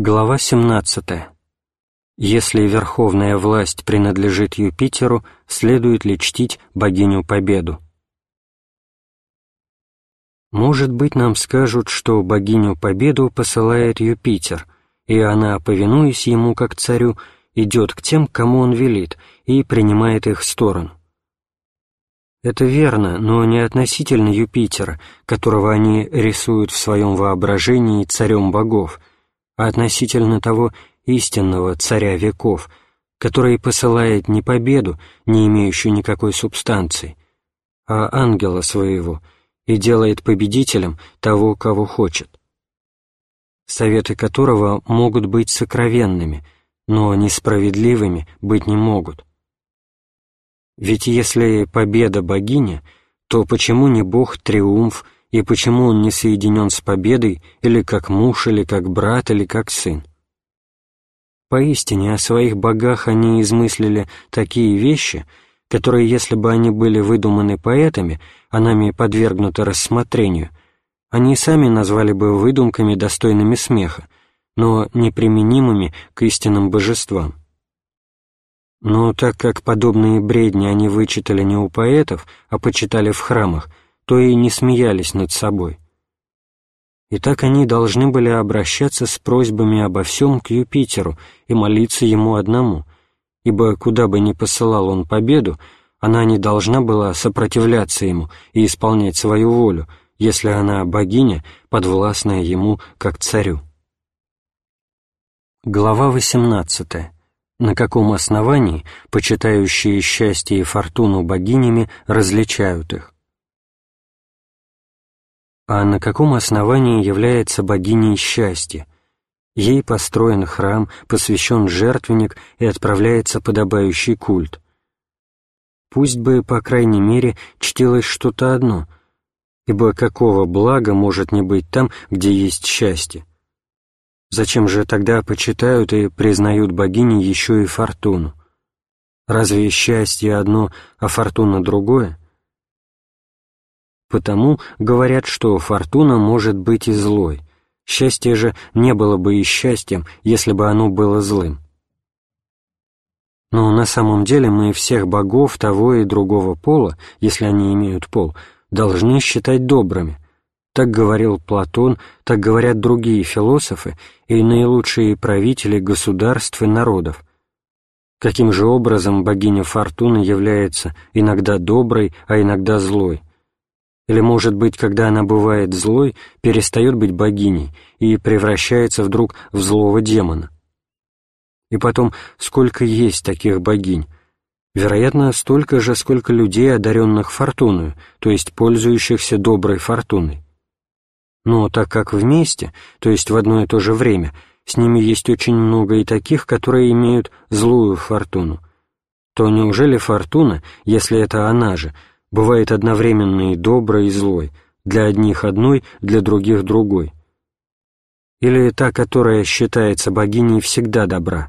Глава 17. Если верховная власть принадлежит Юпитеру, следует ли чтить богиню Победу? Может быть, нам скажут, что богиню Победу посылает Юпитер, и она, повинуясь ему как царю, идет к тем, кому он велит, и принимает их сторону. Это верно, но не относительно Юпитера, которого они рисуют в своем воображении царем богов, а относительно того истинного царя веков, который посылает не победу, не имеющую никакой субстанции, а ангела своего и делает победителем того, кого хочет. Советы которого могут быть сокровенными, но несправедливыми быть не могут. Ведь если победа богиня, то почему не бог триумф, и почему он не соединен с победой или как муж, или как брат, или как сын? Поистине, о своих богах они измыслили такие вещи, которые, если бы они были выдуманы поэтами, а нами подвергнуты рассмотрению, они сами назвали бы выдумками, достойными смеха, но неприменимыми к истинным божествам. Но так как подобные бредни они вычитали не у поэтов, а почитали в храмах, то и не смеялись над собой. И так они должны были обращаться с просьбами обо всем к Юпитеру и молиться ему одному, ибо куда бы ни посылал он победу, она не должна была сопротивляться ему и исполнять свою волю, если она богиня, подвластная ему как царю. Глава восемнадцатая на каком основании почитающие счастье и фортуну богинями различают их. А на каком основании является богиней счастье? Ей построен храм, посвящен жертвенник и отправляется подобающий культ. Пусть бы, по крайней мере, чтилось что-то одно, ибо какого блага может не быть там, где есть счастье? Зачем же тогда почитают и признают богини еще и фортуну? Разве счастье одно, а фортуна другое? Потому говорят, что фортуна может быть и злой. Счастье же не было бы и счастьем, если бы оно было злым. Но на самом деле мы всех богов того и другого пола, если они имеют пол, должны считать добрыми – так говорил Платон, так говорят другие философы и наилучшие правители государств и народов. Каким же образом богиня Фортуна является иногда доброй, а иногда злой? Или, может быть, когда она бывает злой, перестает быть богиней и превращается вдруг в злого демона? И потом, сколько есть таких богинь? Вероятно, столько же, сколько людей, одаренных фортуной, то есть пользующихся доброй фортуной. Но так как вместе, то есть в одно и то же время, с ними есть очень много и таких, которые имеют злую фортуну, то неужели фортуна, если это она же, бывает одновременно и доброй, и злой, для одних одной, для других другой? Или та, которая считается богиней, всегда добра?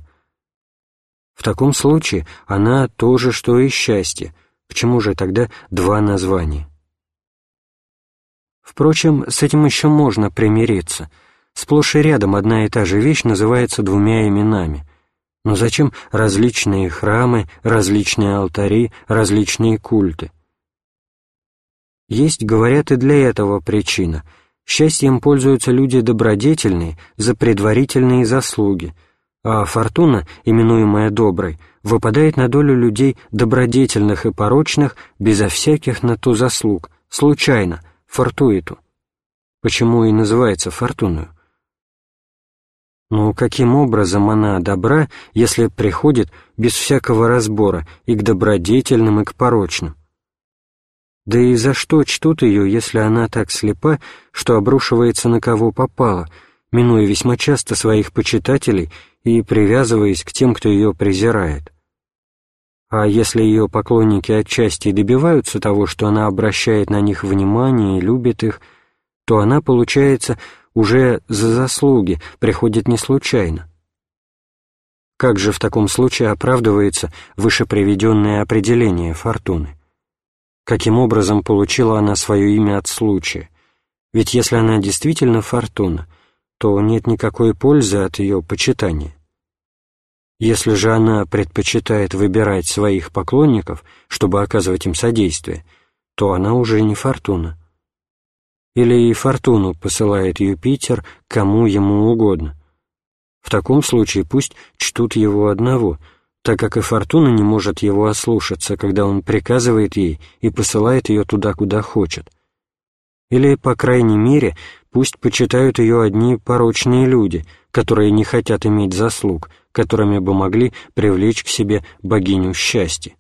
В таком случае она то же, что и счастье. Почему же тогда два названия? Впрочем, с этим еще можно примириться. Сплошь и рядом одна и та же вещь называется двумя именами. Но зачем различные храмы, различные алтари, различные культы? Есть, говорят, и для этого причина. Счастьем пользуются люди добродетельные за предварительные заслуги, а фортуна, именуемая доброй, выпадает на долю людей добродетельных и порочных безо всяких на то заслуг, случайно, фортуиту. Почему и называется фортуную? Но каким образом она добра, если приходит без всякого разбора и к добродетельным, и к порочным? Да и за что чтут ее, если она так слепа, что обрушивается на кого попало, минуя весьма часто своих почитателей и привязываясь к тем, кто ее презирает? А если ее поклонники отчасти добиваются того, что она обращает на них внимание и любит их, то она, получается, уже за заслуги, приходит не случайно. Как же в таком случае оправдывается вышеприведенное определение фортуны? Каким образом получила она свое имя от случая? Ведь если она действительно фортуна, то нет никакой пользы от ее почитания. Если же она предпочитает выбирать своих поклонников, чтобы оказывать им содействие, то она уже не фортуна. Или и фортуну посылает Юпитер кому ему угодно. В таком случае пусть чтут его одного, так как и фортуна не может его ослушаться, когда он приказывает ей и посылает ее туда, куда хочет. Или, по крайней мере, пусть почитают ее одни порочные люди, которые не хотят иметь заслуг, которыми бы могли привлечь к себе богиню счастья.